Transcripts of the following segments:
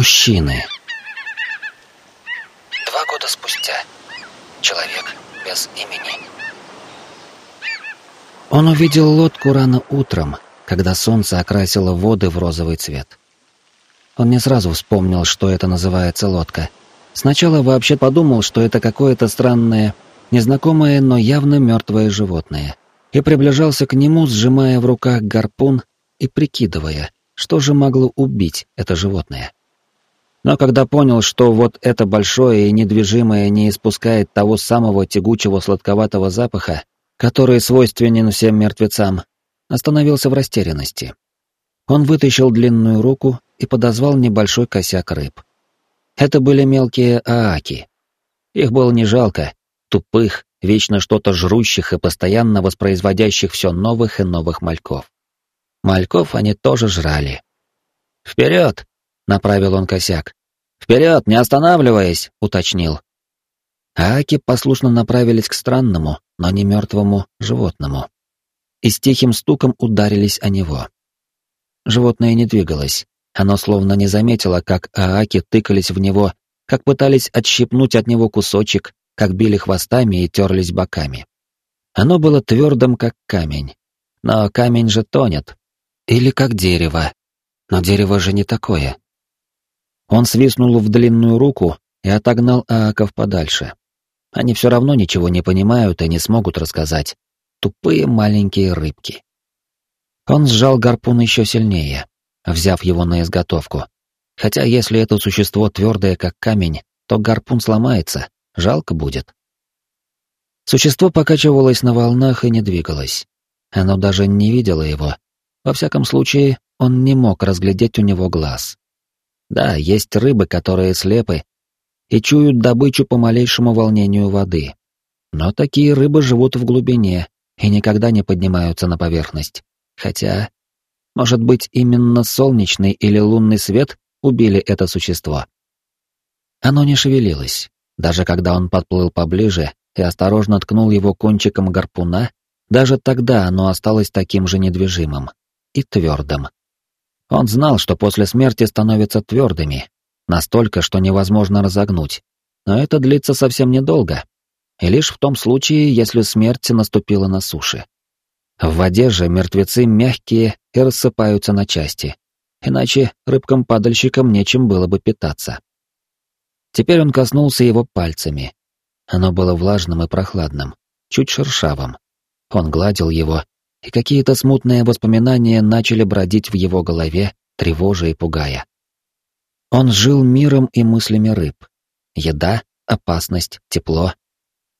Мужчины. Два года спустя. Человек без имени. Он увидел лодку рано утром, когда солнце окрасило воды в розовый цвет. Он не сразу вспомнил, что это называется лодка. Сначала вообще подумал, что это какое-то странное, незнакомое, но явно мертвое животное, и приближался к нему, сжимая в руках гарпун и прикидывая, что же могло убить это животное. Но когда понял, что вот это большое и недвижимое не испускает того самого тягучего сладковатого запаха, который свойственен всем мертвецам, остановился в растерянности. Он вытащил длинную руку и подозвал небольшой косяк рыб. Это были мелкие ааки. Их было не жалко, тупых, вечно что-то жрущих и постоянно воспроизводящих все новых и новых мальков. Мальков они тоже жрали. «Вперед!» Направил он косяк. «Вперед, не останавливаясь!» — уточнил. Ааки послушно направились к странному, но не мертвому животному. И с тихим стуком ударились о него. Животное не двигалось. Оно словно не заметило, как Ааки тыкались в него, как пытались отщипнуть от него кусочек, как били хвостами и терлись боками. Оно было твердым, как камень. Но камень же тонет. Или как дерево. Но дерево же не такое. Он свистнул в длинную руку и отогнал Ааков подальше. Они все равно ничего не понимают и не смогут рассказать. Тупые маленькие рыбки. Он сжал гарпун еще сильнее, взяв его на изготовку. Хотя если это существо твердое, как камень, то гарпун сломается, жалко будет. Существо покачивалось на волнах и не двигалось. Оно даже не видело его. Во всяком случае, он не мог разглядеть у него глаз. Да, есть рыбы, которые слепы и чуют добычу по малейшему волнению воды. Но такие рыбы живут в глубине и никогда не поднимаются на поверхность. Хотя, может быть, именно солнечный или лунный свет убили это существо. Оно не шевелилось. Даже когда он подплыл поближе и осторожно ткнул его кончиком гарпуна, даже тогда оно осталось таким же недвижимым и твердым. Он знал, что после смерти становятся твердыми, настолько, что невозможно разогнуть. Но это длится совсем недолго, и лишь в том случае, если смерть наступила на суше. В воде же мертвецы мягкие и рассыпаются на части, иначе рыбкам-падальщикам нечем было бы питаться. Теперь он коснулся его пальцами. Оно было влажным и прохладным, чуть шершавым. Он гладил его, и какие-то смутные воспоминания начали бродить в его голове, тревожа и пугая. Он жил миром и мыслями рыб. Еда, опасность, тепло.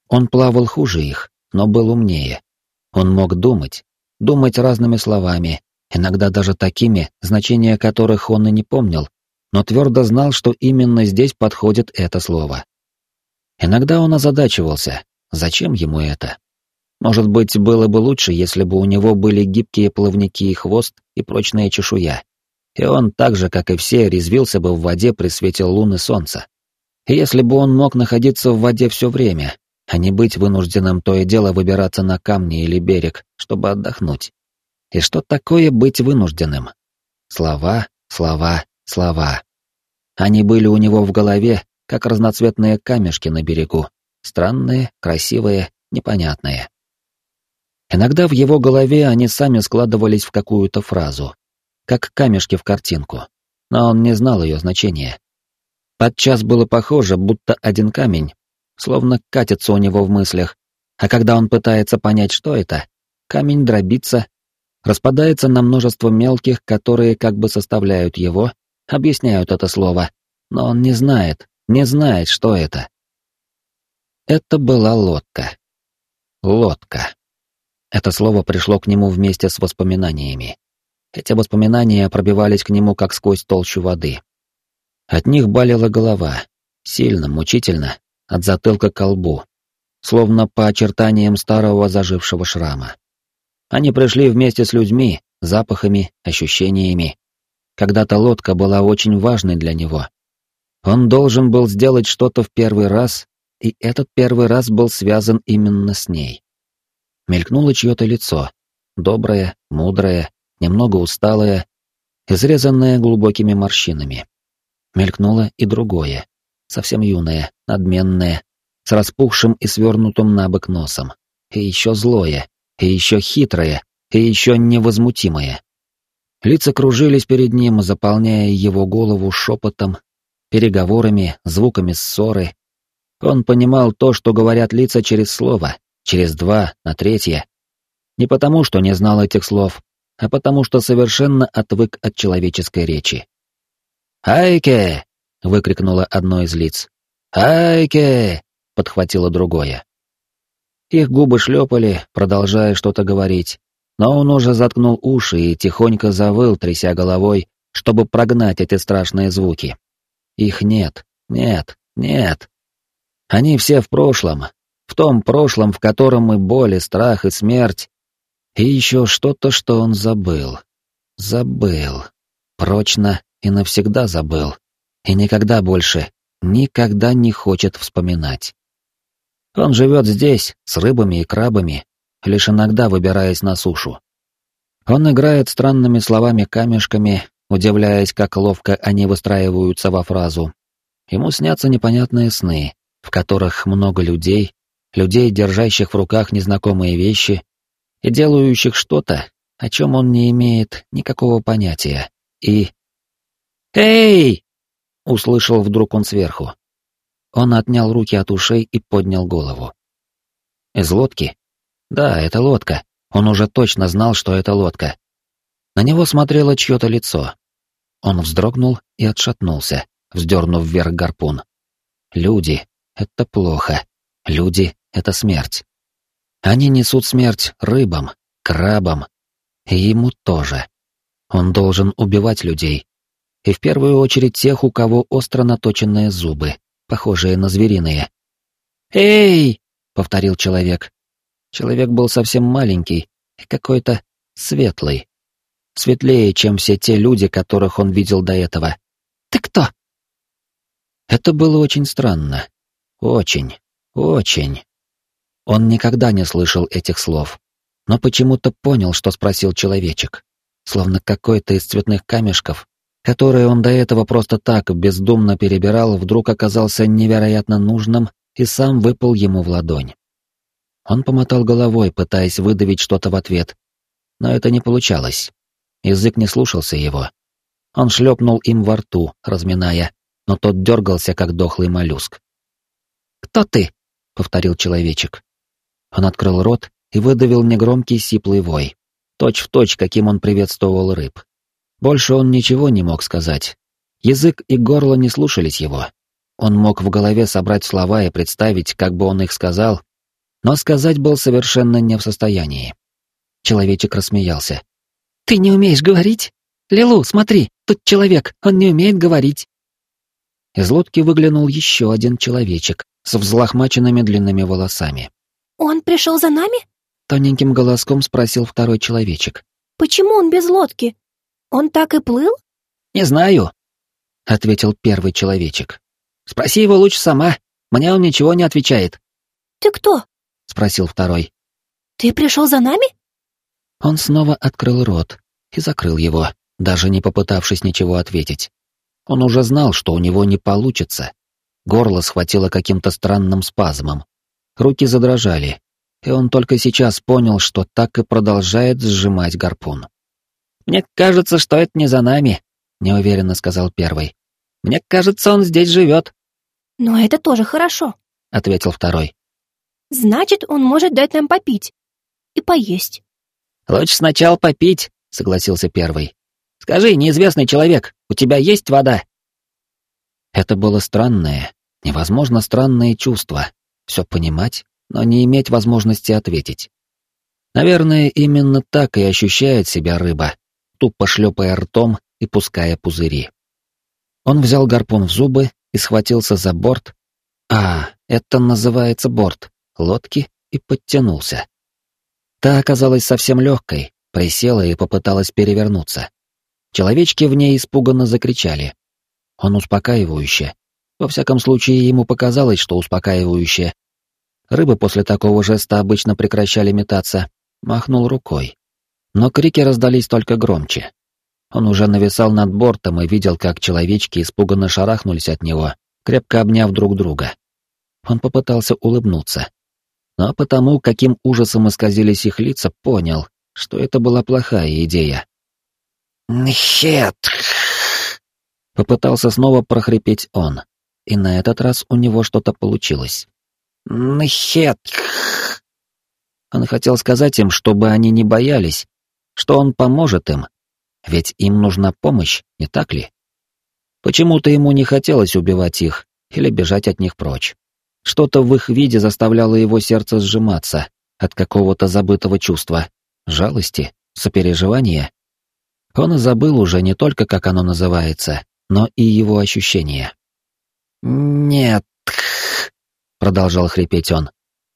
Он плавал хуже их, но был умнее. Он мог думать, думать разными словами, иногда даже такими, значения которых он и не помнил, но твердо знал, что именно здесь подходит это слово. Иногда он озадачивался, зачем ему это? Может быть, было бы лучше, если бы у него были гибкие плавники и хвост и прочная чешуя. И он, так же, как и все, резвился бы в воде при свете луны солнца. И если бы он мог находиться в воде все время, а не быть вынужденным то и дело выбираться на камни или берег, чтобы отдохнуть. И что такое быть вынужденным? Слова, слова, слова. Они были у него в голове, как разноцветные камешки на берегу. Странные, красивые, непонятные. Иногда в его голове они сами складывались в какую-то фразу, как камешки в картинку, но он не знал ее значения. Подчас было похоже, будто один камень, словно катится у него в мыслях, а когда он пытается понять, что это, камень дробится, распадается на множество мелких, которые как бы составляют его, объясняют это слово, но он не знает, не знает, что это. Это была лодка. Лодка. Это слово пришло к нему вместе с воспоминаниями. Эти воспоминания пробивались к нему как сквозь толщу воды. От них болела голова, сильно, мучительно, от затылка к колбу, словно по очертаниям старого зажившего шрама. Они пришли вместе с людьми, запахами, ощущениями. Когда-то лодка была очень важной для него. Он должен был сделать что-то в первый раз, и этот первый раз был связан именно с ней мелькнуло чье-то лицо, доброе, мудрое, немного усталое, изрезанное глубокими морщинами. Мелькнуло и другое, совсем юное, надменное, с распухшим и свернутым на бок носом. И еще злое, и еще хитрое, и еще невозмутимое. Лица кружились перед ним, заполняя его голову шепотом, переговорами, звуками ссоры. Он понимал то, что говорят лица через слово, через два, на третье. Не потому, что не знал этих слов, а потому, что совершенно отвык от человеческой речи. «Айке!» — выкрикнуло одно из лиц. «Айке!» — подхватило другое. Их губы шлепали, продолжая что-то говорить, но он уже заткнул уши и тихонько завыл, тряся головой, чтобы прогнать эти страшные звуки. Их нет, нет, нет. Они все в прошлом, в том прошлом, в котором и боль, и страх, и смерть, и еще что-то, что он забыл. Забыл. Прочно и навсегда забыл. И никогда больше, никогда не хочет вспоминать. Он живет здесь, с рыбами и крабами, лишь иногда выбираясь на сушу. Он играет странными словами-камешками, удивляясь, как ловко они выстраиваются во фразу. Ему снятся непонятные сны, в которых много людей, людей, держащих в руках незнакомые вещи и делающих что-то, о чем он не имеет никакого понятия. И... «Эй!» — услышал вдруг он сверху. Он отнял руки от ушей и поднял голову. Из лодки? Да, это лодка. Он уже точно знал, что это лодка. На него смотрело чье-то лицо. Он вздрогнул и отшатнулся, вздернув вверх гарпун. Люди — это плохо. Люди — это смерть. Они несут смерть рыбам, крабам. И ему тоже. Он должен убивать людей. И в первую очередь тех, у кого остро наточенные зубы, похожие на звериные. «Эй!» — повторил человек. Человек был совсем маленький и какой-то светлый. Светлее, чем все те люди, которых он видел до этого. «Ты кто?» Это было очень странно. Очень, очень. Он никогда не слышал этих слов, но почему-то понял, что спросил человечек. Словно какой-то из цветных камешков который он до этого просто так бездумно перебирал, вдруг оказался невероятно нужным и сам выпал ему в ладонь. Он помотал головой, пытаясь выдавить что-то в ответ, но это не получалось. Язык не слушался его. Он шлепнул им во рту, разминая, но тот дергался, как дохлый моллюск. «Кто ты?» — повторил человечек. Он открыл рот и выдавил негромкий сиплый вой, точь в точь, каким он приветствовал рыб. Больше он ничего не мог сказать. Язык и горло не слушались его. Он мог в голове собрать слова и представить, как бы он их сказал, но сказать был совершенно не в состоянии. Человечек рассмеялся. «Ты не умеешь говорить? Лилу, смотри, тут человек, он не умеет говорить». Из лодки выглянул еще один человечек с взлохмаченными длинными волосами. «Он пришел за нами?» Тоненьким голоском спросил второй человечек. «Почему он без лодки? Он так и плыл? Не знаю, ответил первый человечек. Спроси его лучше сама. Мне он ничего не отвечает. Ты кто? спросил второй. Ты пришел за нами? Он снова открыл рот и закрыл его, даже не попытавшись ничего ответить. Он уже знал, что у него не получится. Горло схватило каким-то странным спазмом. Руки задрожали, и он только сейчас понял, что так и продолжает сжимать гарпун. «Мне кажется, что это не за нами», — неуверенно сказал первый. «Мне кажется, он здесь живет». «Но это тоже хорошо», — ответил второй. «Значит, он может дать нам попить и поесть». «Лучше сначала попить», — согласился первый. «Скажи, неизвестный человек, у тебя есть вода?» Это было странное, невозможно странное чувство. Все понимать, но не иметь возможности ответить. Наверное, именно так и ощущает себя рыба, тупо шлепая ртом и пуская пузыри. Он взял гарпун в зубы и схватился за борт. А, это называется борт лодки и подтянулся. Та оказалась совсем легкой, присела и попыталась перевернуться. Человечки в ней испуганно закричали. Он успокаивающе. Во всяком случае, ему показалось, что успокаивающе. Рыбы после такого жеста обычно прекращали метаться. Махнул рукой но крики раздались только громче. Он уже нависал над бортом и видел, как человечки испуганно шарахнулись от него, крепко обняв друг друга. Он попытался улыбнуться. Но потому, каким ужасом исказились их лица, понял, что это была плохая идея. «Нхет!» Попытался снова прохрипеть он, и на этот раз у него что-то получилось. «Нхет!» Он хотел сказать им, чтобы они не боялись, что он поможет им, ведь им нужна помощь, не так ли? Почему-то ему не хотелось убивать их или бежать от них прочь. Что-то в их виде заставляло его сердце сжиматься от какого-то забытого чувства, жалости, сопереживания. Он забыл уже не только, как оно называется, но и его ощущения. «Нет», — продолжал хрипеть он,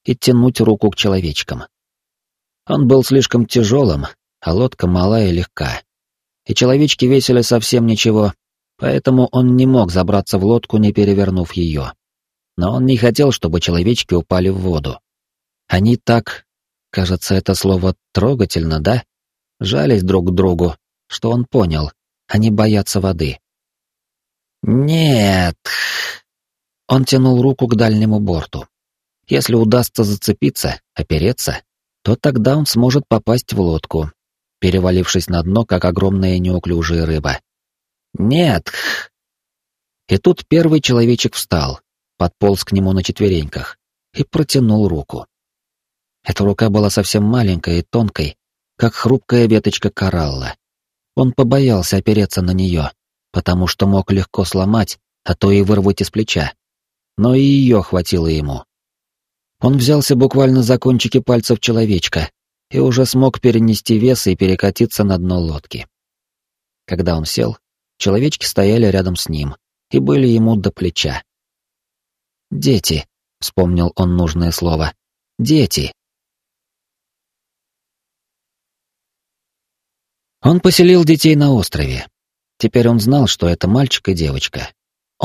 и тянуть руку к человечкам. Он был слишком тяжелым, а лодка малая и легка и человечки весили совсем ничего, поэтому он не мог забраться в лодку, не перевернув ее. Но он не хотел, чтобы человечки упали в воду. Они так, кажется, это слово трогательно, да? Жались друг к другу, что он понял, они боятся воды. «Нет!» Он тянул руку к дальнему борту. Если удастся зацепиться, опереться, то тогда он сможет попасть в лодку, перевалившись на дно, как огромная неуклюжая рыба. «Нет!» И тут первый человечек встал, подполз к нему на четвереньках и протянул руку. Эта рука была совсем маленькой и тонкой, как хрупкая веточка коралла. Он побоялся опереться на нее, потому что мог легко сломать, а то и вырвать из плеча. Но и ее хватило ему. Он взялся буквально за кончики пальцев человечка и уже смог перенести вес и перекатиться на дно лодки. Когда он сел, человечки стояли рядом с ним и были ему до плеча. «Дети», — вспомнил он нужное слово, — «дети». Он поселил детей на острове. Теперь он знал, что это мальчик и девочка.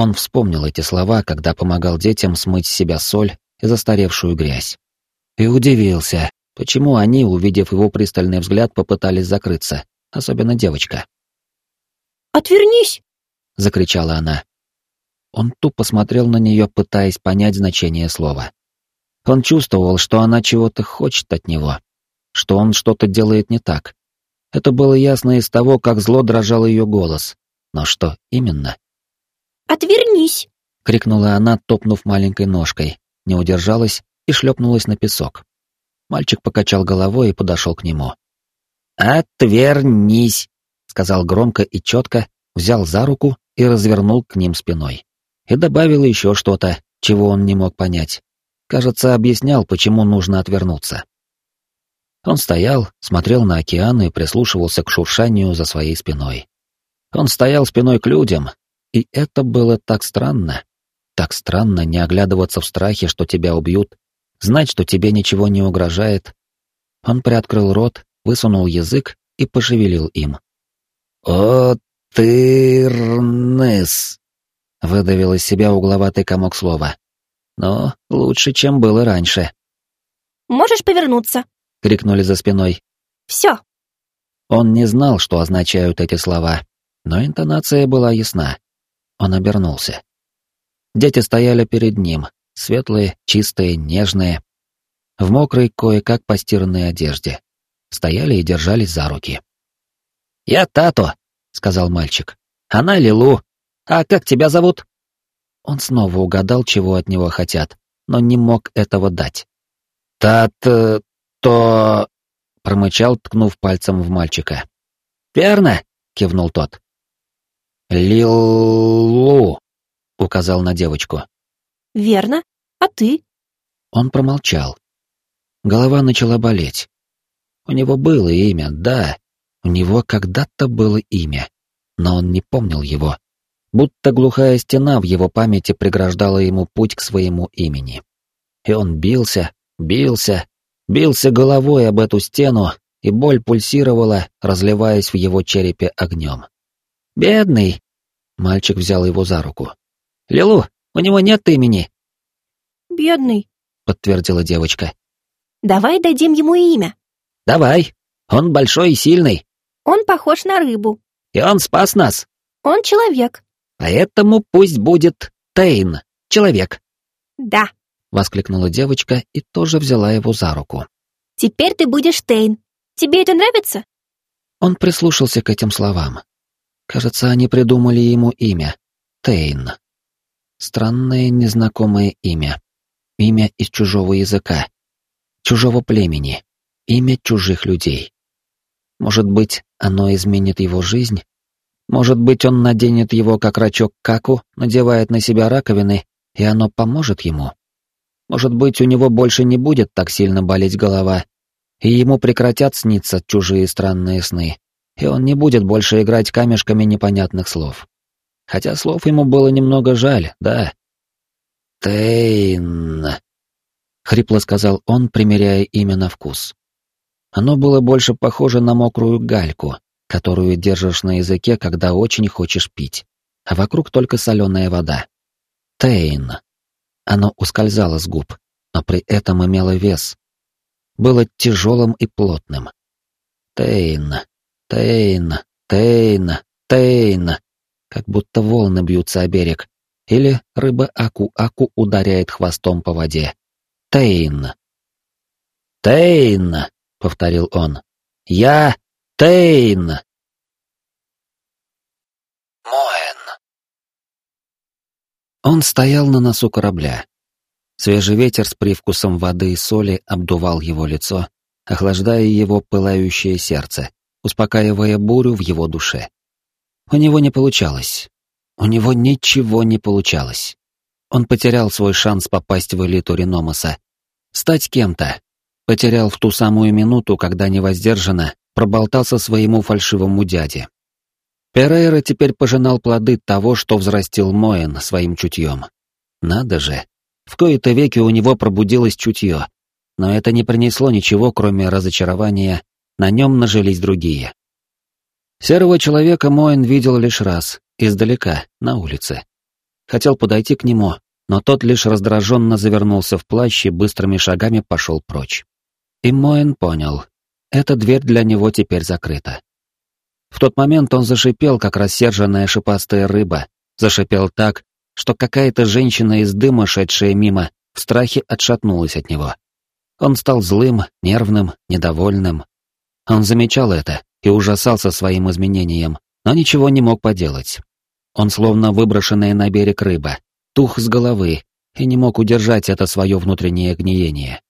Он вспомнил эти слова, когда помогал детям смыть с себя соль и застаревшую грязь. И удивился, Почему они, увидев его пристальный взгляд, попытались закрыться, особенно девочка? «Отвернись!» — закричала она. Он тупо смотрел на нее, пытаясь понять значение слова. Он чувствовал, что она чего-то хочет от него, что он что-то делает не так. Это было ясно из того, как зло дрожал ее голос. Но что именно? «Отвернись!» — крикнула она, топнув маленькой ножкой, не удержалась и шлепнулась на песок. Мальчик покачал головой и подошел к нему. «Отвернись!» — сказал громко и четко, взял за руку и развернул к ним спиной. И добавил еще что-то, чего он не мог понять. Кажется, объяснял, почему нужно отвернуться. Он стоял, смотрел на океан и прислушивался к шуршанию за своей спиной. Он стоял спиной к людям, и это было так странно. Так странно не оглядываться в страхе, что тебя убьют, знать, что тебе ничего не угрожает. Он приоткрыл рот, высунул язык и пошевелил им. «О, тырнес!» — выдавил из себя угловатый комок слова. «Но лучше, чем было раньше». «Можешь повернуться?» — крикнули за спиной. «Все». Он не знал, что означают эти слова, но интонация была ясна. Он обернулся. Дети стояли перед ним, светлые, чистые, нежные, в мокрой, кое-как постиранной одежде. Стояли и держались за руки. «Я Тато», — сказал мальчик. «Она Лилу. А как тебя зовут?» Он снова угадал, чего от него хотят, но не мог этого дать. «Тат-то...» — промычал, ткнув пальцем в мальчика. «Верно», — кивнул тот. «Лилу», — указал на девочку. «Верно. А ты?» Он промолчал. Голова начала болеть. У него было имя, да, у него когда-то было имя, но он не помнил его. Будто глухая стена в его памяти преграждала ему путь к своему имени. И он бился, бился, бился головой об эту стену, и боль пульсировала, разливаясь в его черепе огнем. «Бедный!» — мальчик взял его за руку. «Лилу, у него нет имени!» «Бедный», — подтвердила девочка. «Давай дадим ему имя». «Давай. Он большой и сильный». «Он похож на рыбу». и он спас нас. Он человек. Поэтому пусть будет Тейн, человек. Да. Воскликнула девочка и тоже взяла его за руку. Теперь ты будешь Тейн. Тебе это нравится? Он прислушался к этим словам. Кажется, они придумали ему имя. Тейн. Странное незнакомое имя. Имя из чужого языка. Чужого племени. Имя чужих людей. Может быть, оно изменит его жизнь? Может быть, он наденет его как рачок каку, надевает на себя раковины, и оно поможет ему? Может быть, у него больше не будет так сильно болеть голова, и ему прекратят сниться чужие странные сны, и он не будет больше играть камешками непонятных слов. Хотя слов ему было немного жаль, да. «Тейн», — хрипло сказал он, примеряя имя на вкус. Оно было больше похоже на мокрую гальку, которую держишь на языке, когда очень хочешь пить, а вокруг только соленая вода. Тейн. Оно ускользало с губ, но при этом имело вес. Было тяжелым и плотным. Тейн, Тейн, Тейн, Тейн. Как будто волны бьются о берег. Или рыба Аку-Аку ударяет хвостом по воде. Тейн. Тейн повторил он. Я Тейн. Моэн. Он стоял на носу корабля. Свежий ветер с привкусом воды и соли обдувал его лицо, охлаждая его пылающее сердце, успокаивая бурю в его душе. У него не получалось. У него ничего не получалось. Он потерял свой шанс попасть в элиту Реномаса, стать кем-то, Потерял в ту самую минуту, когда невоздержанно проболтался своему фальшивому дяде. Перейра теперь пожинал плоды того, что взрастил Моэн своим чутьем. Надо же, в кои-то веки у него пробудилось чутье, но это не принесло ничего, кроме разочарования, на нем нажились другие. Серого человека Моэн видел лишь раз, издалека, на улице. Хотел подойти к нему, но тот лишь раздраженно завернулся в плащ и быстрыми шагами пошел прочь. И Моэн понял. Эта дверь для него теперь закрыта. В тот момент он зашипел, как рассерженная шипастая рыба. Зашипел так, что какая-то женщина из дыма, шедшая мимо, в страхе отшатнулась от него. Он стал злым, нервным, недовольным. Он замечал это и ужасался своим изменением, но ничего не мог поделать. Он словно выброшенная на берег рыба, тух с головы и не мог удержать это свое внутреннее гниение.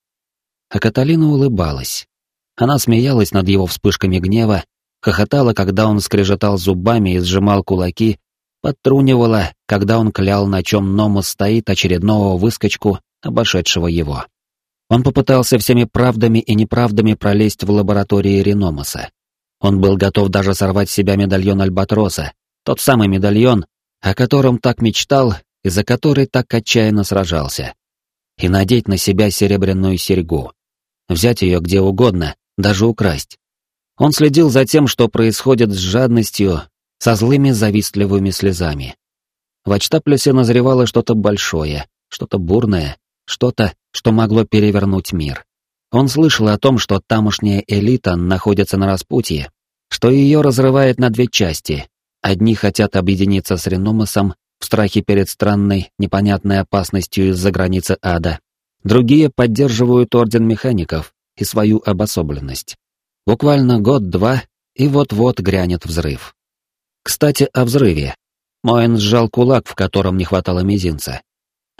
А Каталина улыбалась. Она смеялась над его вспышками гнева, хохотала, когда он скрежетал зубами и сжимал кулаки, подтрунивала, когда он клял, на чем Номос стоит очередного выскочку, обошедшего его. Он попытался всеми правдами и неправдами пролезть в лаборатории Реномоса. Он был готов даже сорвать с себя медальон Альбатроса, тот самый медальон, о котором так мечтал и за который так отчаянно сражался, и надеть на себя серебряную серьгу взять ее где угодно, даже украсть. Он следил за тем, что происходит с жадностью, со злыми завистливыми слезами. В Ачтаплесе назревало что-то большое, что-то бурное, что-то, что могло перевернуть мир. Он слышал о том, что тамошняя элита находится на распутье, что ее разрывает на две части. Одни хотят объединиться с Реномасом в страхе перед странной, непонятной опасностью из-за границы ада, Другие поддерживают Орден Механиков и свою обособленность. Буквально год-два, и вот-вот грянет взрыв. Кстати, о взрыве. Моэн сжал кулак, в котором не хватало мизинца.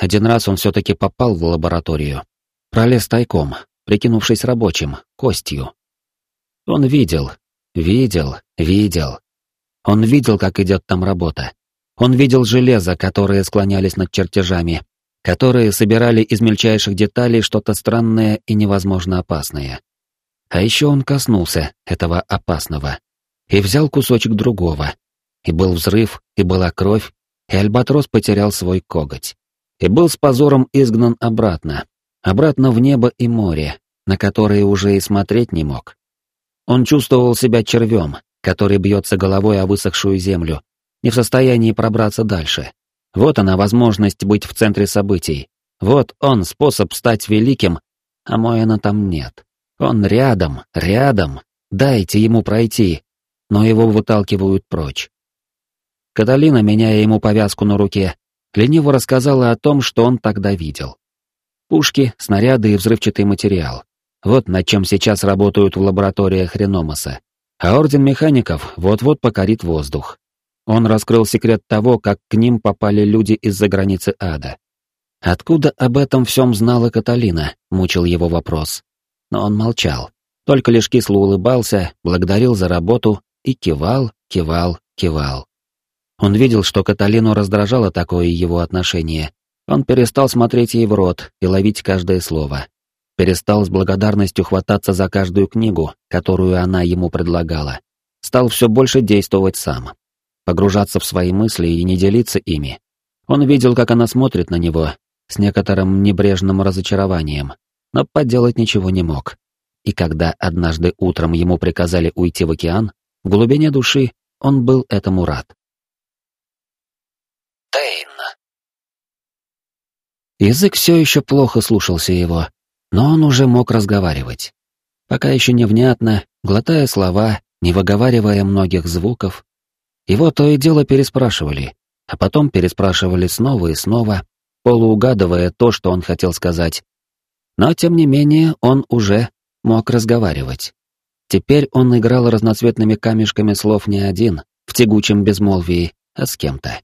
Один раз он все-таки попал в лабораторию. Пролез тайком, прикинувшись рабочим, костью. Он видел, видел, видел. Он видел, как идет там работа. Он видел железо, которые склонялись над чертежами, которые собирали из мельчайших деталей что-то странное и невозможно опасное. А еще он коснулся этого опасного и взял кусочек другого. И был взрыв, и была кровь, и Альбатрос потерял свой коготь. И был с позором изгнан обратно, обратно в небо и море, на которые уже и смотреть не мог. Он чувствовал себя червем, который бьется головой о высохшую землю, не в состоянии пробраться дальше. Вот она возможность быть в центре событий. Вот он способ стать великим, а Моэна там нет. Он рядом, рядом. Дайте ему пройти. но его выталкивают прочь. Каталина, меняя ему повязку на руке, лениво рассказала о том, что он тогда видел. Пушки, снаряды и взрывчатый материал. Вот над чем сейчас работают в лабораториях Реномаса. А Орден Механиков вот-вот покорит воздух. Он раскрыл секрет того, как к ним попали люди из-за границы ада. Откуда об этом всем знала Каталина, мучил его вопрос. Но он молчал, только лишь кисло улыбался, благодарил за работу и кивал, кивал, кивал. Он видел, что Каталину раздражало такое его отношение. Он перестал смотреть ей в рот и ловить каждое слово. Перестал с благодарностью хвататься за каждую книгу, которую она ему предлагала. Стал все больше действовать сам. Погружаться в свои мысли и не делиться ими. Он видел, как она смотрит на него, с некоторым небрежным разочарованием, но поделать ничего не мог. И когда однажды утром ему приказали уйти в океан, в глубине души он был этому рад. Тейн. Язык все еще плохо слушался его, но он уже мог разговаривать. Пока еще невнятно, глотая слова, не выговаривая многих звуков. Его то и дело переспрашивали, а потом переспрашивали снова и снова, полуугадывая то, что он хотел сказать. Но, тем не менее, он уже мог разговаривать. Теперь он играл разноцветными камешками слов не один, в тягучем безмолвии, а с кем-то.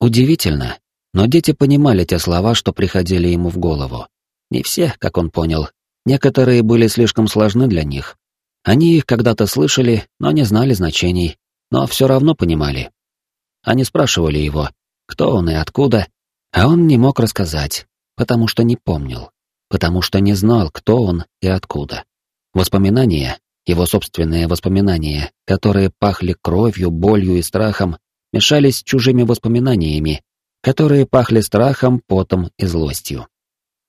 Удивительно, но дети понимали те слова, что приходили ему в голову. Не все, как он понял. Некоторые были слишком сложны для них. Они их когда-то слышали, но не знали значений, но все равно понимали. Они спрашивали его, кто он и откуда, а он не мог рассказать, потому что не помнил, потому что не знал, кто он и откуда. Воспоминания, его собственные воспоминания, которые пахли кровью, болью и страхом, мешались с чужими воспоминаниями, которые пахли страхом, потом и злостью.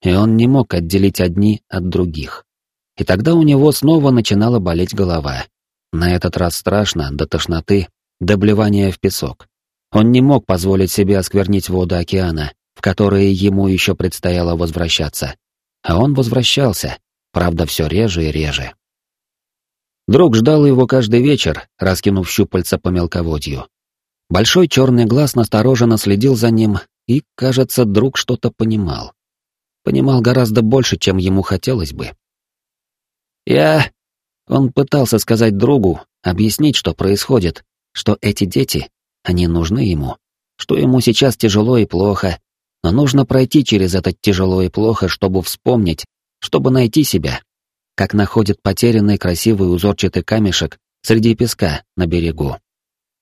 И он не мог отделить одни от других. И тогда у него снова начинала болеть голова. На этот раз страшно, до тошноты, до блевания в песок. Он не мог позволить себе осквернить воду океана, в которые ему еще предстояло возвращаться. А он возвращался, правда, все реже и реже. Друг ждал его каждый вечер, раскинув щупальца по мелководью. Большой черный глаз настороженно следил за ним, и, кажется, друг что-то понимал. Понимал гораздо больше, чем ему хотелось бы. «Я...» Он пытался сказать другу, объяснить, что происходит, что эти дети, они нужны ему, что ему сейчас тяжело и плохо, но нужно пройти через это тяжело и плохо, чтобы вспомнить, чтобы найти себя, как находит потерянный красивый узорчатый камешек среди песка на берегу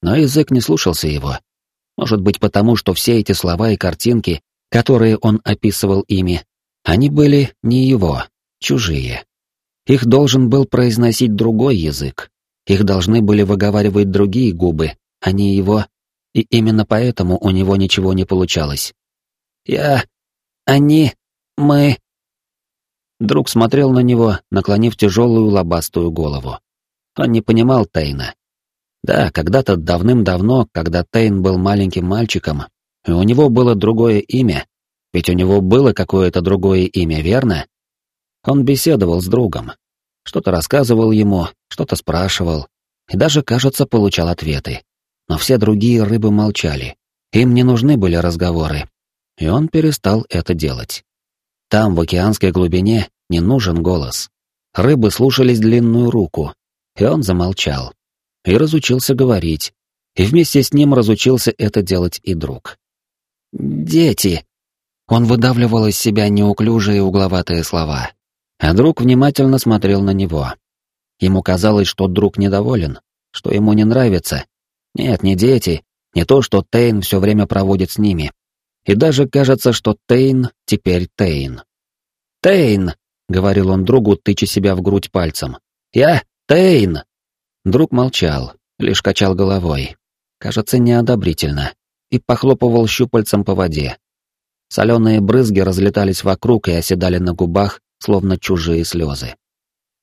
но язык не слушался его. Может быть, потому что все эти слова и картинки, которые он описывал ими, они были не его, чужие. Их должен был произносить другой язык. Их должны были выговаривать другие губы, а не его, и именно поэтому у него ничего не получалось. «Я... они... мы...» Друг смотрел на него, наклонив тяжелую лобастую голову. Он не понимал Тейна, да, когда-то давным-давно, когда Тейн был маленьким мальчиком, и у него было другое имя, ведь у него было какое-то другое имя, верно? Он беседовал с другом, что-то рассказывал ему, что-то спрашивал, и даже, кажется, получал ответы. Но все другие рыбы молчали, им не нужны были разговоры, и он перестал это делать. Там, в океанской глубине, не нужен голос. Рыбы слушались длинную руку, и он замолчал и разучился говорить, и вместе с ним разучился это делать и друг. «Дети!» Он выдавливал из себя неуклюжие угловатые слова, а друг внимательно смотрел на него. Ему казалось, что друг недоволен, что ему не нравится. Нет, не дети, не то, что Тейн все время проводит с ними. И даже кажется, что Тейн теперь Тейн. «Тейн!» — говорил он другу, тыча себя в грудь пальцем. «Я Тейн!» Друг молчал, лишь качал головой, кажется, неодобрительно, и похлопывал щупальцем по воде. Соленые брызги разлетались вокруг и оседали на губах, словно чужие слезы.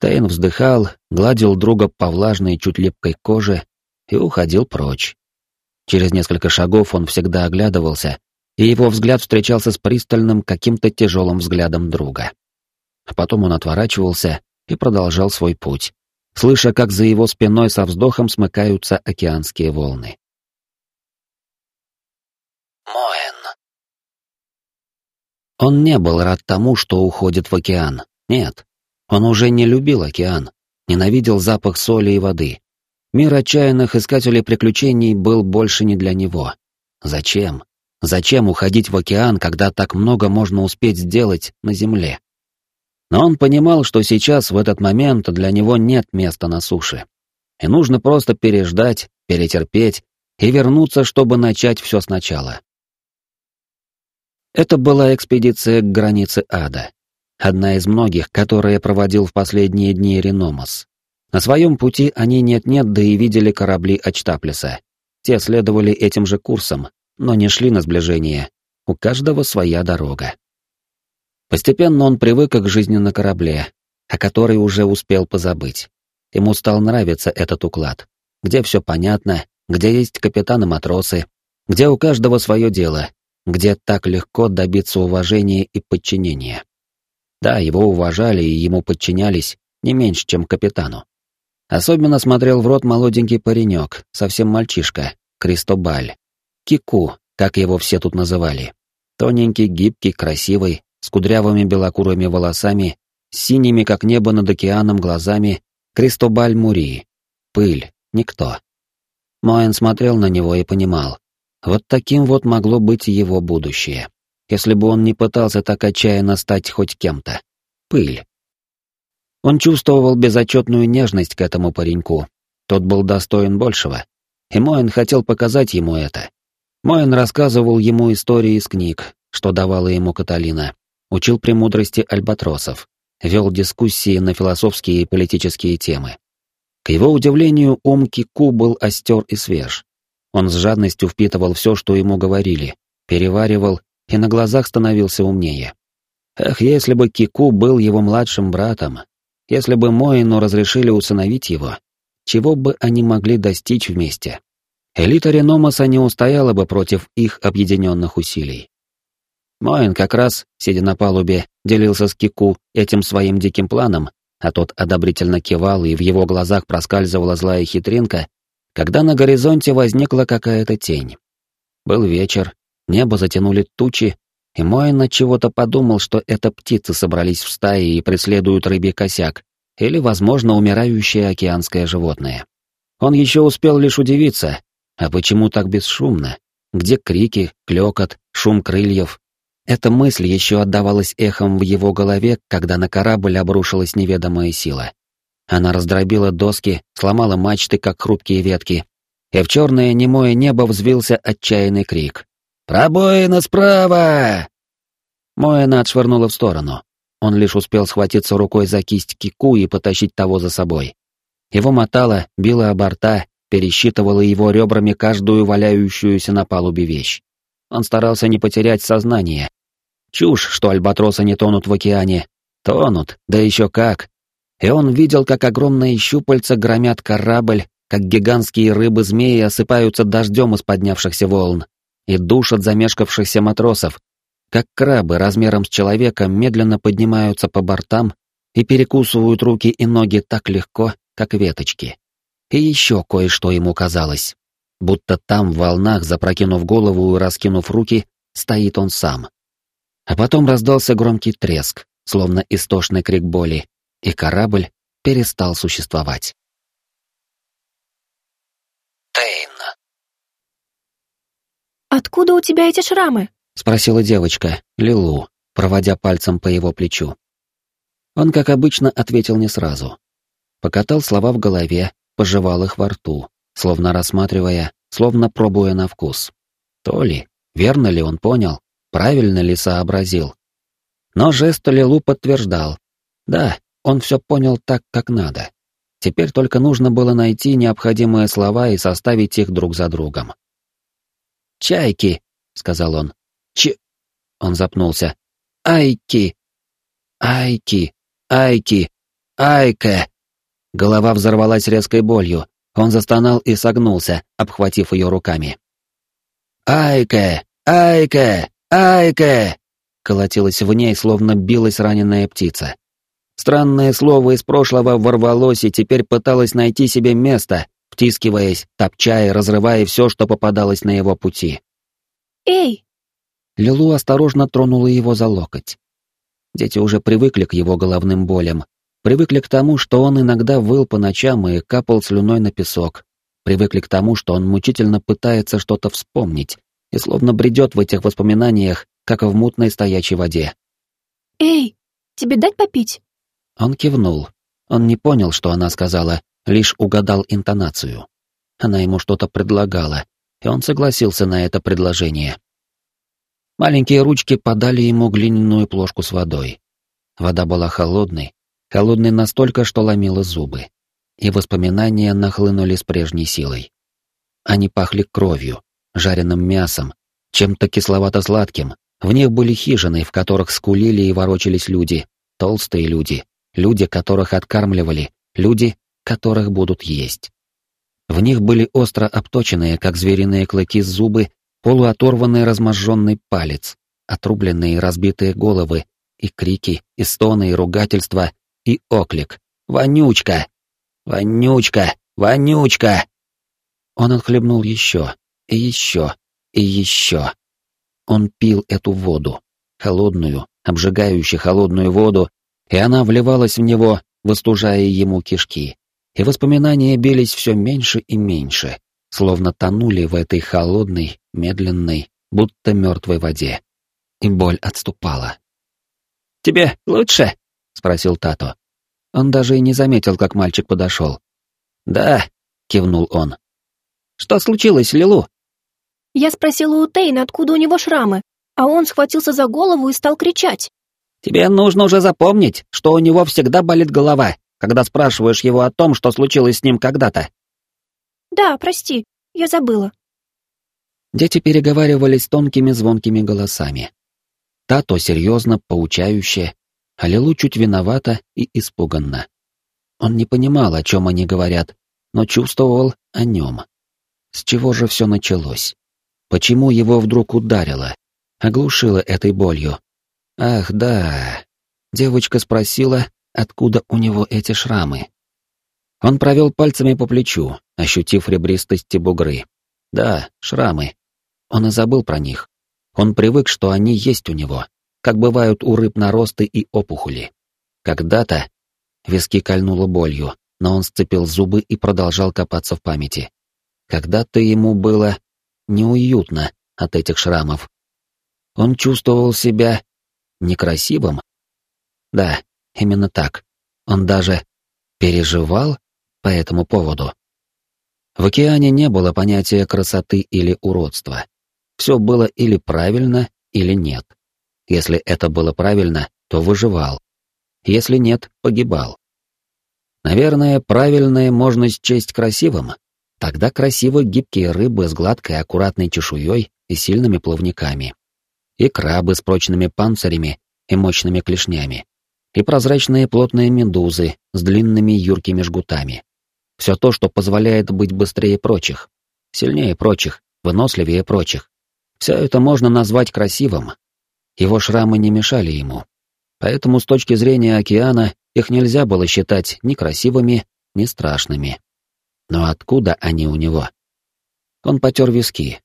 Тейн вздыхал, гладил друга по влажной, чуть липкой коже и уходил прочь. Через несколько шагов он всегда оглядывался, и его взгляд встречался с пристальным, каким-то тяжелым взглядом друга. А потом он отворачивался и продолжал свой путь, слыша, как за его спиной со вздохом смыкаются океанские волны. Моэн. Он не был рад тому, что уходит в океан. Нет, он уже не любил океан, ненавидел запах соли и воды. Мир отчаянных искателей приключений был больше не для него. Зачем? Зачем уходить в океан, когда так много можно успеть сделать на Земле? Но он понимал, что сейчас, в этот момент, для него нет места на суше. И нужно просто переждать, перетерпеть и вернуться, чтобы начать все сначала. Это была экспедиция к границе ада. Одна из многих, которые проводил в последние дни Реномас. На своем пути они нет-нет, да и видели корабли Ачтаплеса. Те следовали этим же курсом, но не шли на сближение. У каждого своя дорога. Постепенно он привык к жизни на корабле, о которой уже успел позабыть. Ему стал нравиться этот уклад, где все понятно, где есть капитаны матросы, где у каждого свое дело, где так легко добиться уважения и подчинения. Да, его уважали и ему подчинялись не меньше, чем капитану. Особенно смотрел в рот молоденький паренек, совсем мальчишка, Кристобаль. Кику, как его все тут называли. Тоненький, гибкий, красивый, с кудрявыми белокурыми волосами, синими, как небо над океаном, глазами, Кристобаль Мури. Пыль, никто. Моэн смотрел на него и понимал, вот таким вот могло быть его будущее, если бы он не пытался так отчаянно стать хоть кем-то. Пыль. Он чувствовал безотчетную нежность к этому пареньку. Тот был достоин большего. И Моэн хотел показать ему это. Моэн рассказывал ему истории из книг, что давала ему Каталина, учил премудрости альбатросов, вел дискуссии на философские и политические темы. К его удивлению, ум Кику был остер и свеж. Он с жадностью впитывал все, что ему говорили, переваривал и на глазах становился умнее. Эх, если бы Кику был его младшим братом, если бы Моину разрешили усыновить его, чего бы они могли достичь вместе? Элита Реномаса не устояла бы против их объединенных усилий. Моин как раз, сидя на палубе, делился с Кику этим своим диким планом, а тот одобрительно кивал, и в его глазах проскальзывала злая хитринка, когда на горизонте возникла какая-то тень. Был вечер, небо затянули тучи, и Моин от чего-то подумал, что это птицы собрались в стаи и преследуют рыбий косяк, или, возможно, умирающее океанское животное. Он еще успел лишь удивиться, а почему так бесшумно? Где крики, клёкот, шум крыльев? Эта мысль еще отдавалась эхом в его голове, когда на корабль обрушилась неведомая сила. Она раздробила доски, сломала мачты, как хрупкие ветки, и в черное немое небо взвился отчаянный крик. «Пробоина справа!» Моэна отшвырнула в сторону. Он лишь успел схватиться рукой за кисть Кику и потащить того за собой. Его мотало, било о борта, пересчитывало его ребрами каждую валяющуюся на палубе вещь. Он старался не потерять сознание. Чушь, что альбатросы не тонут в океане. Тонут, да еще как и он видел, как огромные щупальца громят корабль, как гигантские рыбы-змеи осыпаются дождем из поднявшихся волн и душат замешкавшихся матросов, как крабы размером с человека медленно поднимаются по бортам и перекусывают руки и ноги так легко, как веточки. И еще кое-что ему казалось, будто там в волнах, запрокинув голову и раскинув руки, стоит он сам. А потом раздался громкий треск, словно истошный крик боли, и корабль перестал существовать. Тейн. «Откуда у тебя эти шрамы?» — спросила девочка, Лилу, проводя пальцем по его плечу. Он, как обычно, ответил не сразу. Покатал слова в голове, пожевал их во рту, словно рассматривая, словно пробуя на вкус. То ли, верно ли он понял, правильно ли сообразил. Но жест Лилу подтверждал. Да, он все понял так, как надо. Теперь только нужно было найти необходимые слова и составить их друг за другом. «Чайки», — сказал он. «Ч...» — он запнулся. «Айки! Айки! Айки! Айке!» Голова взорвалась резкой болью. Он застонал и согнулся, обхватив ее руками. «Айке! Айке! Айке!» колотилась в ней, словно билась раненая птица. Странное слово из прошлого ворвалось и теперь пыталось найти себе место, втискиваясь, топча и разрывая все, что попадалось на его пути. «Эй!» Лилу осторожно тронула его за локоть. Дети уже привыкли к его головным болям, привыкли к тому, что он иногда выл по ночам и капал слюной на песок, привыкли к тому, что он мучительно пытается что-то вспомнить и словно бредет в этих воспоминаниях, как в мутной стоячей воде. «Эй, тебе дать попить?» Он кивнул. Он не понял, что она сказала, лишь угадал интонацию. Она ему что-то предлагала, и он согласился на это предложение. Маленькие ручки подали ему глиняную плошку с водой. Вода была холодной, холодной настолько, что ломила зубы. И воспоминания нахлынули с прежней силой. Они пахли кровью, жареным мясом, чем-то кисловато-сладким. В них были хижины, в которых скулили и ворочались люди, толстые люди, люди, которых откармливали, люди, которых будут есть. В них были остро обточенные, как звериные клыки, зубы полуоторванный разможженный палец, отрубленные разбитые головы, и крики, и стоны, и ругательства, и оклик. «Вонючка! Вонючка! Вонючка!» Он отхлебнул еще, и еще, и еще. Он пил эту воду, холодную, обжигающую холодную воду, и она вливалась в него, выстужая ему кишки. И воспоминания бились все меньше и меньше, словно тонули в этой холодной, медленной, будто мертвой воде. И боль отступала. «Тебе лучше?» — спросил Тато. Он даже и не заметил, как мальчик подошел. «Да», — кивнул он. «Что случилось, Лилу?» Я спросила у Тейна, откуда у него шрамы, а он схватился за голову и стал кричать. «Тебе нужно уже запомнить, что у него всегда болит голова, когда спрашиваешь его о том, что случилось с ним когда-то. «Да, прости, я забыла». Дети переговаривались тонкими звонкими голосами. Тато серьезно, поучающе, а Лилу чуть виновата и испуганно. Он не понимал, о чем они говорят, но чувствовал о нем. С чего же все началось? Почему его вдруг ударило? Оглушило этой болью? Ах, да. Девочка спросила, откуда у него эти шрамы. Он провел пальцами по плечу, ощутив ребристости бугры. Да, шрамы. Он и забыл про них. Он привык, что они есть у него, как бывают у рыб наросты и опухоли. Когда-то виски кольнуло болью, но он сцепил зубы и продолжал копаться в памяти. Когда-то ему было неуютно от этих шрамов. Он чувствовал себя некрасивым. Да, именно так. Он даже переживал по этому поводу. В океане не было понятия красоты или уродства. Все было или правильно, или нет. Если это было правильно, то выживал. Если нет, погибал. Наверное, правильное можно счесть красивым. Тогда красиво гибкие рыбы с гладкой аккуратной чешуей и сильными плавниками. И крабы с прочными панцирями и мощными клешнями. И прозрачные плотные медузы с длинными юркими жгутами. Все то, что позволяет быть быстрее прочих, сильнее прочих, выносливее прочих. Все это можно назвать красивым. Его шрамы не мешали ему. Поэтому с точки зрения океана их нельзя было считать ни красивыми, ни страшными. Но откуда они у него? Он потер виски.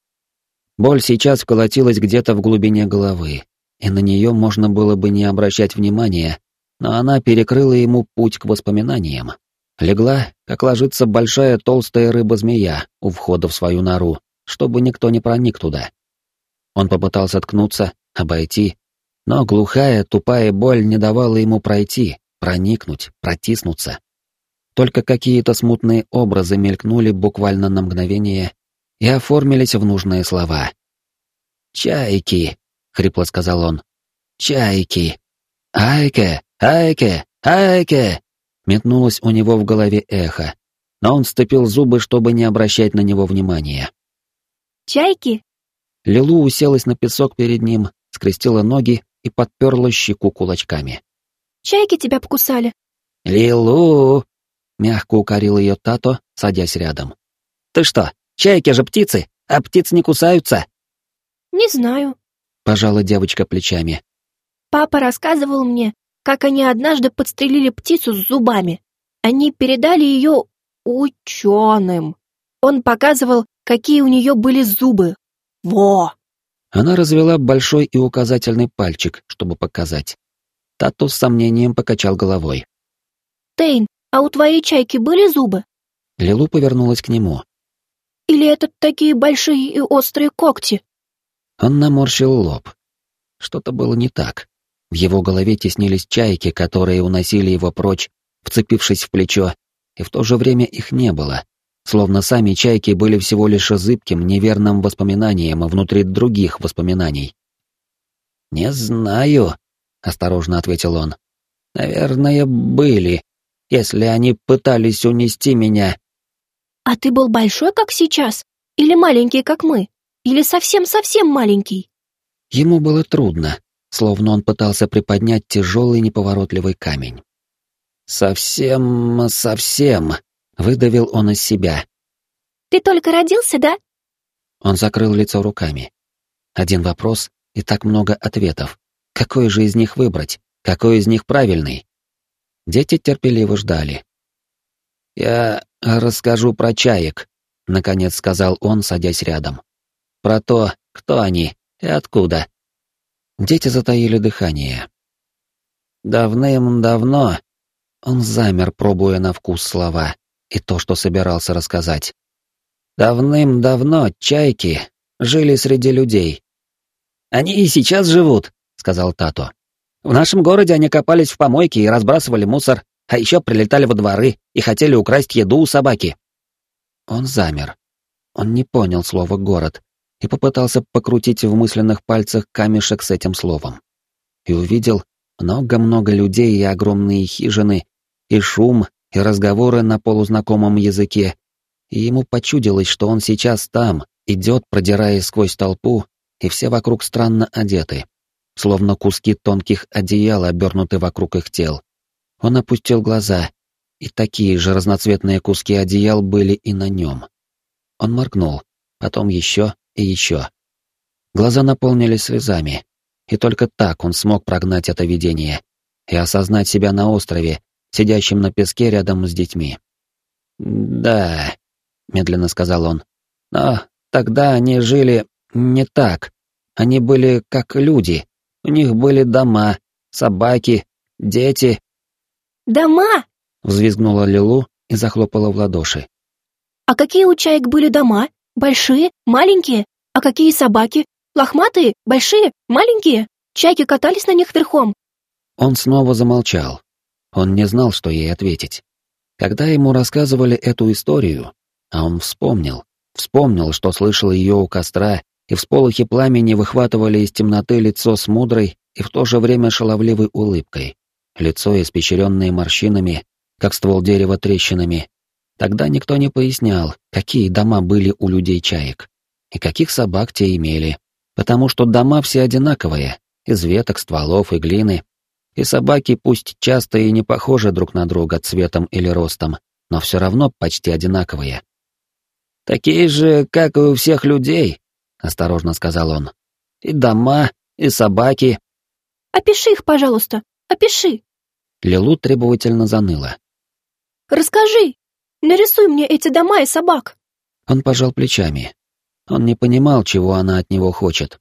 Боль сейчас вколотилась где-то в глубине головы, и на нее можно было бы не обращать внимания, но она перекрыла ему путь к воспоминаниям. Легла, как ложится большая толстая рыба-змея у входа в свою нору, чтобы никто не проник туда. Он попытался ткнуться, обойти, но глухая, тупая боль не давала ему пройти, проникнуть, протиснуться. Только какие-то смутные образы мелькнули буквально на мгновение и оформились в нужные слова. «Чайки!» — хрипло сказал он. «Чайки! Айке! Айке! Айке!» Метнулось у него в голове эхо, но он сцепил зубы, чтобы не обращать на него внимания. «Чайки?» Лилу уселась на песок перед ним, скрестила ноги и подперла щеку кулачками. «Чайки тебя покусали?» «Лилу!» — мягко укорил ее Тато, садясь рядом. «Ты что, чайки же птицы, а птицы не кусаются?» «Не знаю», — пожала девочка плечами. «Папа рассказывал мне, как они однажды подстрелили птицу с зубами. Они передали ее ученым. Он показывал, какие у нее были зубы. Во! Она развела большой и указательный пальчик, чтобы показать. Тату с сомнением покачал головой. Тейн, а у твоей чайки были зубы? Лилу повернулась к нему. Или это такие большие и острые когти? Он наморщил лоб. Что-то было не так. В его голове теснились чайки, которые уносили его прочь, вцепившись в плечо, и в то же время их не было, словно сами чайки были всего лишь зыбким, неверным воспоминанием внутри других воспоминаний. «Не знаю», — осторожно ответил он. «Наверное, были, если они пытались унести меня». «А ты был большой, как сейчас? Или маленький, как мы? Или совсем-совсем маленький?» Ему было трудно, словно он пытался приподнять тяжелый неповоротливый камень. «Совсем, совсем», — выдавил он из себя. «Ты только родился, да?» Он закрыл лицо руками. Один вопрос и так много ответов. Какой же из них выбрать? Какой из них правильный? Дети терпеливо ждали. «Я расскажу про чаек», — наконец сказал он, садясь рядом. «Про то, кто они и откуда». Дети затаили дыхание. Давным-давно он замер, пробуя на вкус слова и то, что собирался рассказать. Давным-давно чайки жили среди людей. «Они и сейчас живут», — сказал Тато. «В нашем городе они копались в помойке и разбрасывали мусор, а еще прилетали во дворы и хотели украсть еду у собаки». Он замер. Он не понял слова «город» и попытался покрутить в мысленных пальцах камешек с этим словом. И увидел много-много людей и огромные хижины, и шум, и разговоры на полузнакомом языке. И ему почудилось, что он сейчас там, идет, продираясь сквозь толпу, и все вокруг странно одеты, словно куски тонких одеял обернуты вокруг их тел. Он опустил глаза, и такие же разноцветные куски одеял были и на нем. Он моргнул, потом еще и еще. Глаза наполнились слезами, и только так он смог прогнать это видение и осознать себя на острове, сидящем на песке рядом с детьми. «Да», — медленно сказал он, — «но тогда они жили не так. Они были как люди. У них были дома, собаки, дети». «Дома?» — взвизгнула Лилу и захлопала в ладоши. «А какие у чаек были дома? Большие? Маленькие? А какие собаки? Лохматые? Большие? Маленькие? Чайки катались на них верхом?» Он снова замолчал. Он не знал, что ей ответить. Когда ему рассказывали эту историю, а он вспомнил, вспомнил, что слышал ее у костра, и всполохи пламени выхватывали из темноты лицо с мудрой и в то же время шаловливой улыбкой, лицо, испещренное морщинами, как ствол дерева трещинами. Тогда никто не пояснял, какие дома были у людей-чаек и каких собак те имели, потому что дома все одинаковые, из веток, стволов и глины, и собаки пусть часто и не похожи друг на друга цветом или ростом, но все равно почти одинаковые. «Такие же, как и у всех людей», — осторожно сказал он. «И дома, и собаки». «Опиши их, пожалуйста, опиши». Лилу требовательно заныла. «Расскажи, нарисуй мне эти дома и собак». Он пожал плечами. Он не понимал, чего она от него хочет.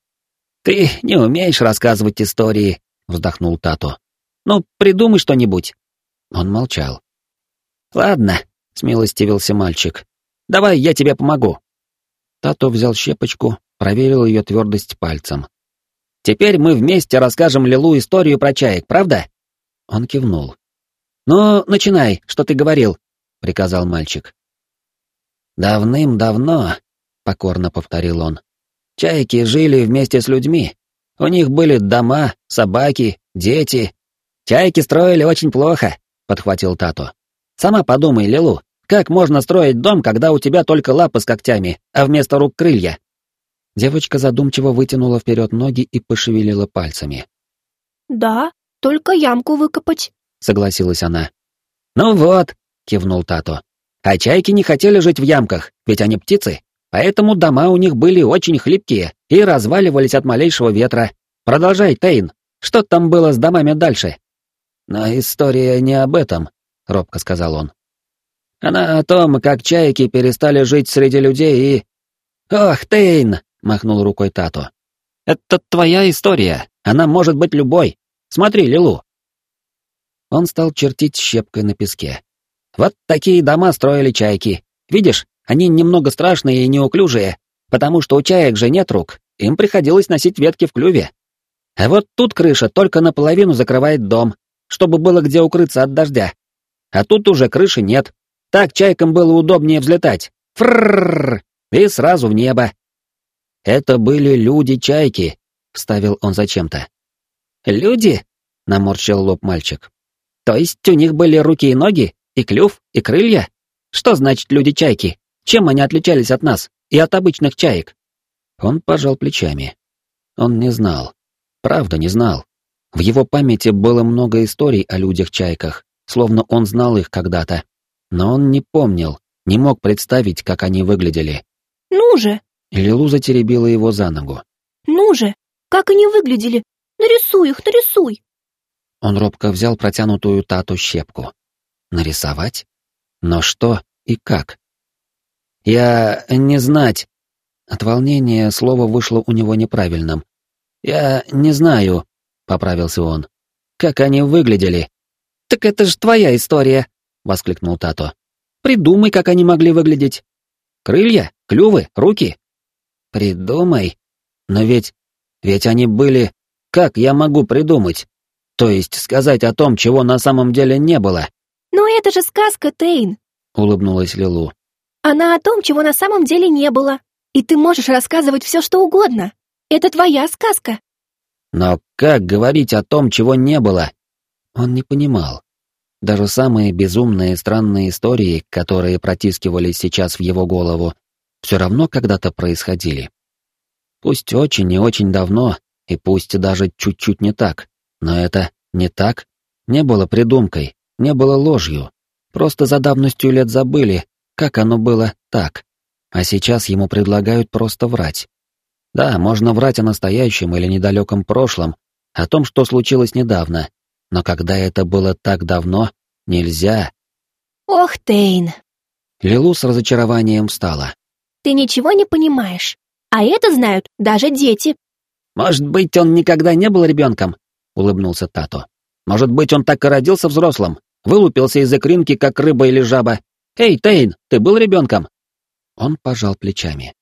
«Ты не умеешь рассказывать истории», — вздохнул Тато. Ну, придумай что-нибудь». Он молчал. «Ладно», — смилостивился мальчик. «Давай я тебе помогу». Тато взял щепочку, проверил ее твердость пальцем. «Теперь мы вместе расскажем Лилу историю про чаек, правда?» Он кивнул. «Ну, начинай, что ты говорил», — приказал мальчик. «Давным-давно», — покорно повторил он, — «чайки жили вместе с людьми. У них были дома, собаки, дети, «Чайки строили очень плохо», — подхватил Тато. «Сама подумай, Лилу, как можно строить дом, когда у тебя только лапы с когтями, а вместо рук крылья?» Девочка задумчиво вытянула вперед ноги и пошевелила пальцами. «Да, только ямку выкопать», — согласилась она. «Ну вот», — кивнул Тато. «А чайки не хотели жить в ямках, ведь они птицы, поэтому дома у них были очень хлипкие и разваливались от малейшего ветра. Продолжай, Тейн. Что там было с домами дальше?» «Но история не об этом», — робко сказал он. «Она о том, как чайки перестали жить среди людей и...» «Ох, Тейн!» — махнул рукой Тато. «Это твоя история. Она может быть любой. Смотри, Лилу». Он стал чертить щепкой на песке. «Вот такие дома строили чайки. Видишь, они немного страшные и неуклюжие, потому что у чаек же нет рук, им приходилось носить ветки в клюве. А вот тут крыша только наполовину закрывает дом, чтобы было где укрыться от дождя. А тут уже крыши нет. Так чайкам было удобнее взлетать. Фррррр! И сразу в небо. Это были люди-чайки, вставил он зачем-то. Люди? наморщил лоб мальчик. То есть у них были руки и ноги, и клюв, и крылья? Что значит люди-чайки? Чем они отличались от нас и от обычных чаек? Он пожал плечами. Он не знал. Правда, не знал. В его памяти было много историй о людях-чайках, словно он знал их когда-то. Но он не помнил, не мог представить, как они выглядели. «Ну же!» Лилу затеребила его за ногу. «Ну же! Как они выглядели? Нарисуй их, нарисуй!» Он робко взял протянутую тату щепку. Нарисовать? Но что и как? «Я не знать». От волнения слово вышло у него неправильным. «Я не знаю», — поправился он. «Как они выглядели?» «Так это же твоя история», — воскликнул Тато. «Придумай, как они могли выглядеть. Крылья, клювы, руки». «Придумай? Но ведь... Ведь они были... Как я могу придумать? То есть сказать о том, чего на самом деле не было?» «Но это же сказка, Тейн», — улыбнулась Лилу. «Она о том, чего на самом деле не было. И ты можешь рассказывать все, что угодно. Это твоя сказка». Но как говорить о том, чего не было? Он не понимал. Даже самые безумные странные истории, которые протискивались сейчас в его голову, все равно когда-то происходили. Пусть очень и очень давно, и пусть даже чуть-чуть не так, но это не так, не было придумкой, не было ложью. Просто за давностью лет забыли, как оно было так. А сейчас ему предлагают просто врать. Да, можно врать о настоящем или недалеком прошлом, о том, что случилось недавно, но когда это было так давно, нельзя. Ох, Тейн. Лилу с разочарованием встала. Ты ничего не понимаешь. А это знают даже дети. Может быть, он никогда не был ребенком? Улыбнулся Тато. Может быть, он так и родился взрослым, вылупился из икринки, как рыба или жаба. Эй, Тейн, ты был ребенком? Он пожал плечами.